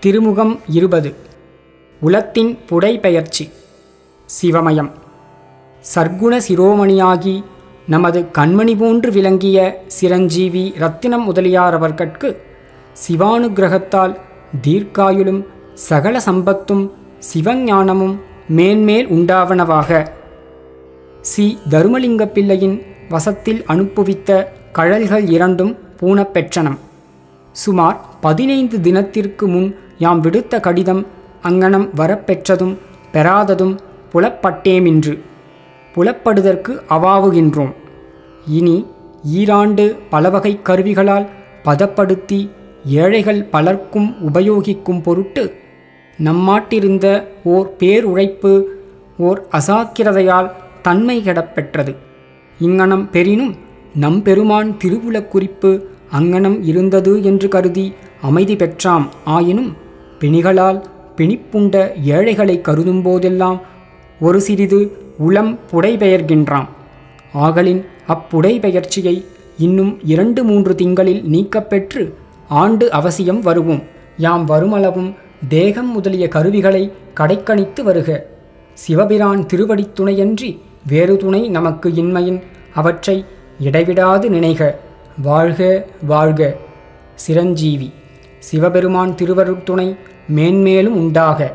திருமுகம் இருபது. உலத்தின் புடைபெயர்ச்சி. சிவமயம். சர்க்குண சிரோமணியாகி நமது கண்மணி போன்று விளங்கிய சிரஞ்சீவி ரத்தினம் முதலியார் அவர்கட்கு சிவானுகிரகத்தால் தீர்க்காயுளும் சகல சம்பத்தும் சிவஞானமும் மேன்மேல் உண்டாவனவாக. சி. தருமலிங்க பிள்ளையின் வசத்தில் அனுப்புவித்த கழல்கள் இரண்டும் பூணப்பெற்றனம் சுமார் பதினைந்து தினத்திற்கு முன் யாம் விடுத்த கடிதம் அங்ஙனம் வரப்பெற்றதும் பெறாததும் புலப்பட்டேமின்று. புலப்படுதற்கு அவாவுகின்றோம். இனி ஈராண்டு பலவகை கருவிகளால் பதப்படுத்தி ஏழைகள் பலர்க்கும் உபயோகிக்கும் பொருட்டு நம்மாட்டிருந்த ஓர் பேருழைப்பு ஓர் அசாக்கிரதையால் தன்மை கெடப்பெற்றது. இங்ஙனம் பெறினும் நம்பெருமான் திருவுளக் குறிப்பு அங்ஙனம் இருந்தது என்று கருதி அமைதி பெற்றாம். ஆயினும் பிணிகளால் பிணிப்புண்ட ஏழைகளை கருதும் போதெல்லாம் ஒரு சிறிது உளம் புடைபெயர்கின்றாம். ஆகலின் அப்புடைபெயர்ச்சியை இன்னும் இரண்டு மூன்று திங்களில் நீக்கப்பெற்று ஆண்டு அவசியம் வருவோம். யாம் வருமளவும் தேகம் முதலிய கருவிகளை கடைக்கணித்து வருக. சிவபிரான் திருவடித் துணையன்றி வேறு துணை நமக்கு இன்மையின் அவற்றை இடைவிடாது நினைக. வாழ்க வாழ்க. சிரஞ்சீவி. சிவபெருமான் திருவருட்துணை மேன்மேலும் உண்டாக.